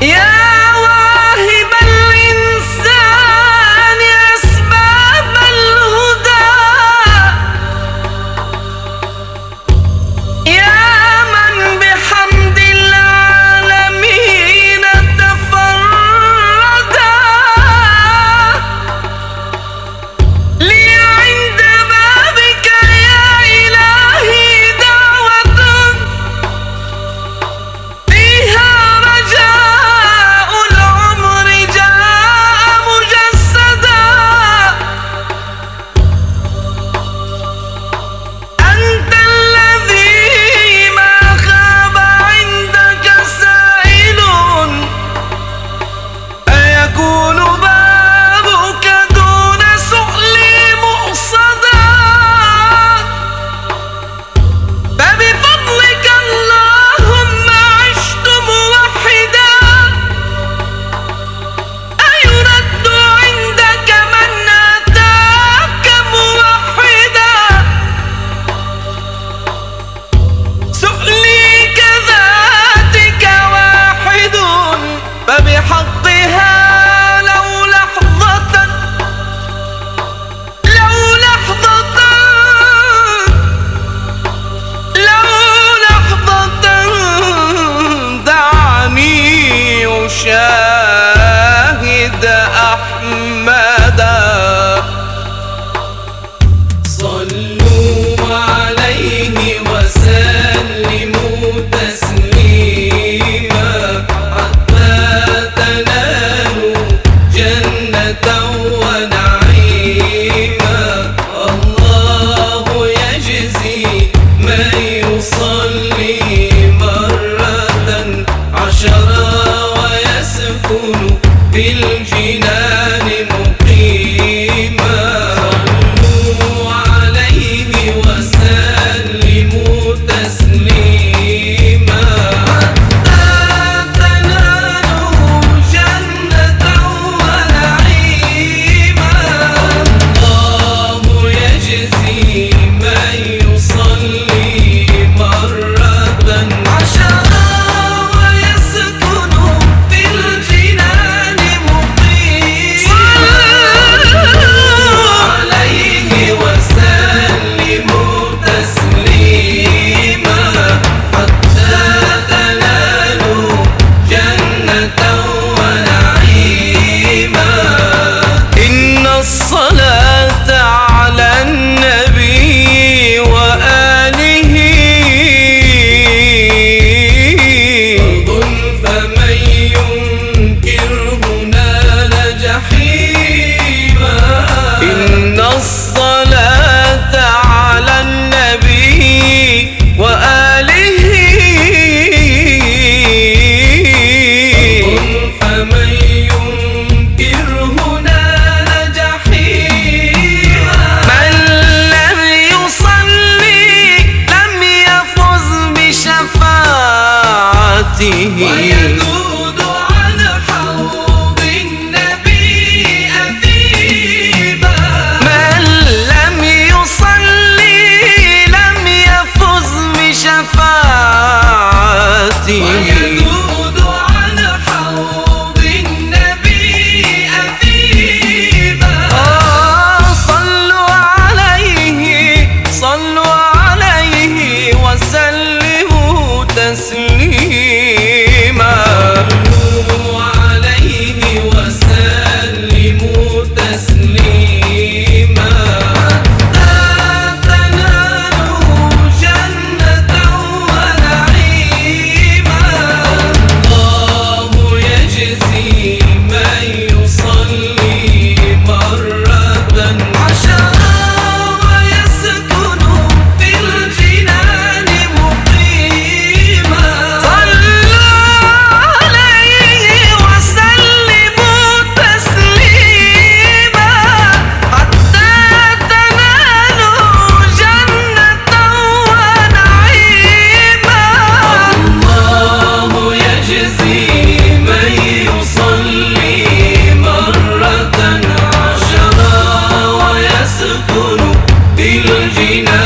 Yeah! صلوا. العيون بالجنان